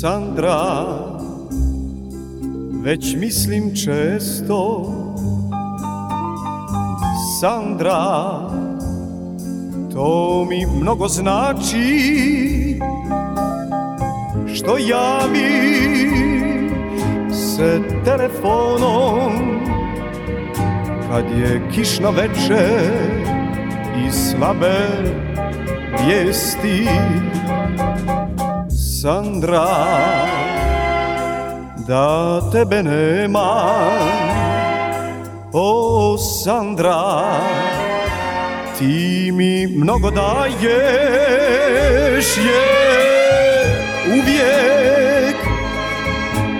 Sandra Već mislim često. Sandra To mi mnogo znači Što javi se telefonom Kad je kišno večer i slabe vijesti Sandra Da tebe nema. O Sandra Ti mi mnogo daješ je uvijek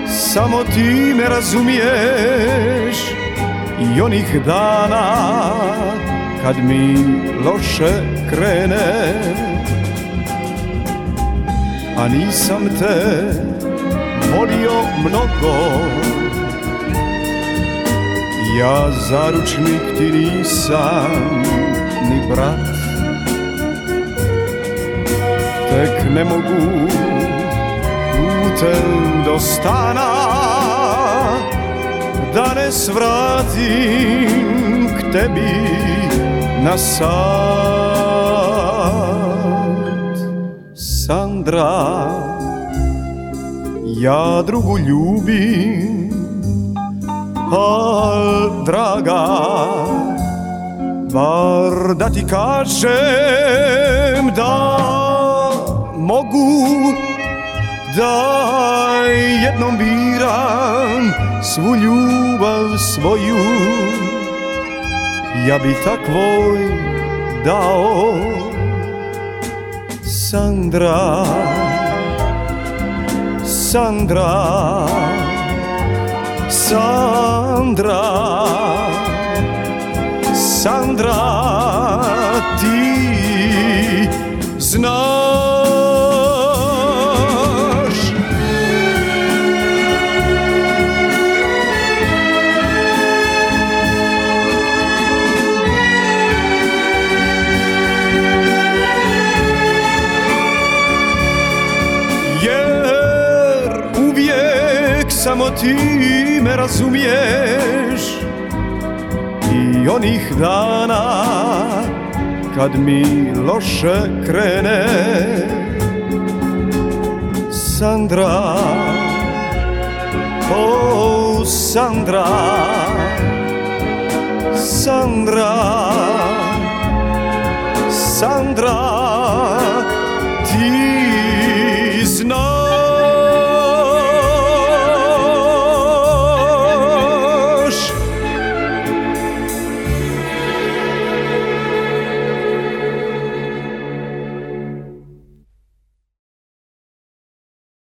Samo ti me razumiješ. I onih dana Kad mi loše krene a nisam te volio mnogo. Ja zaručnik ti nisam ni brat Tek ne mogu putem do stana Da ne svratim k tebi na Sandra. Ja drugu ljubim. Al draga Bar da ti kažem da mogu Da jednom biram svu ljubav svoju. Ja bi takvoj dao Sandra Sandra Sandra Sandra samo ti me razumiješ I onih dana kad mi loše krene. Sandra, oh Sandra Sandra, Sandra Ti znaš